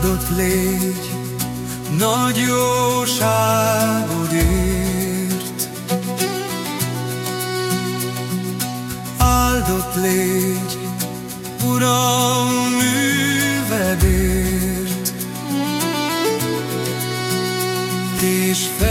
áldott légy, nagy jóságodért. Áldott légy, Uram művedért, és fel